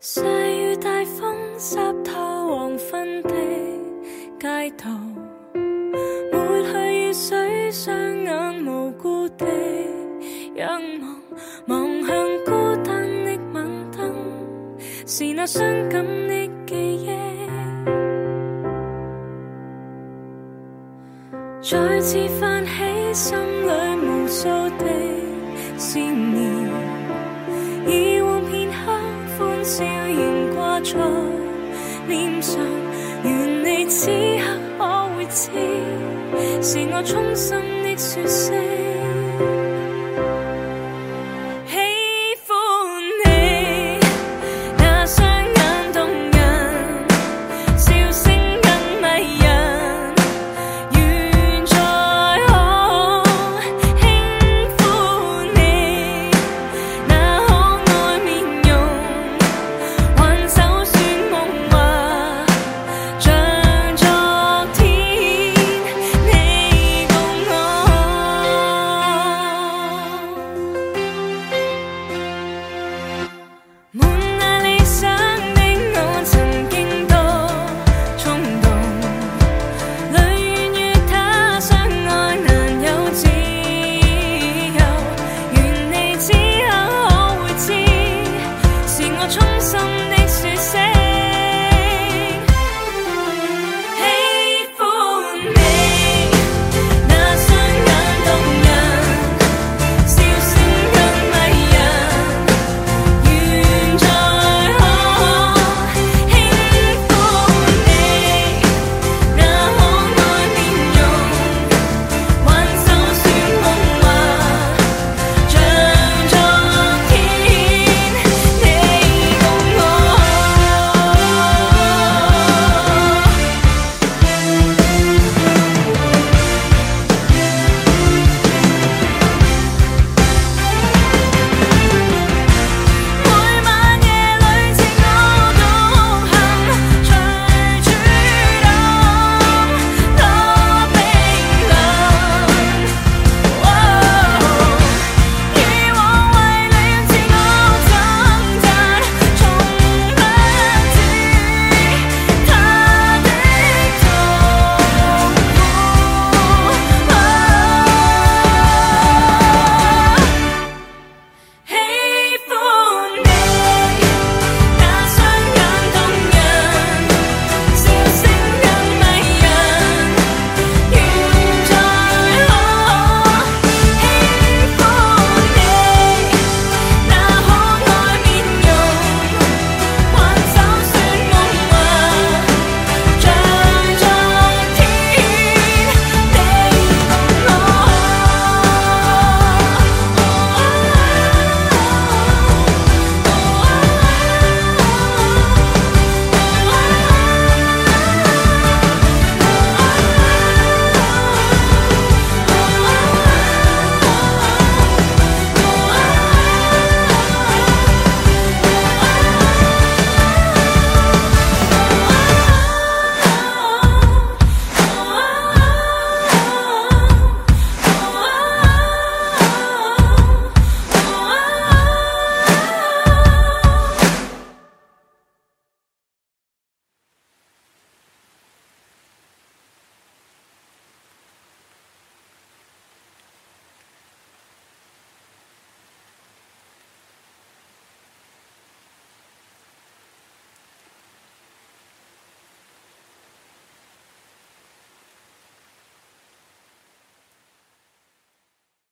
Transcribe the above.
细雨大风湿透黄昏的街道，抹去雨水，双眼无辜地仰望，望向孤单的晚灯，是那伤感的记忆，再次泛起心里无数的思念，笑言挂在脸上，愿你此刻可会知，是我衷心的说声。some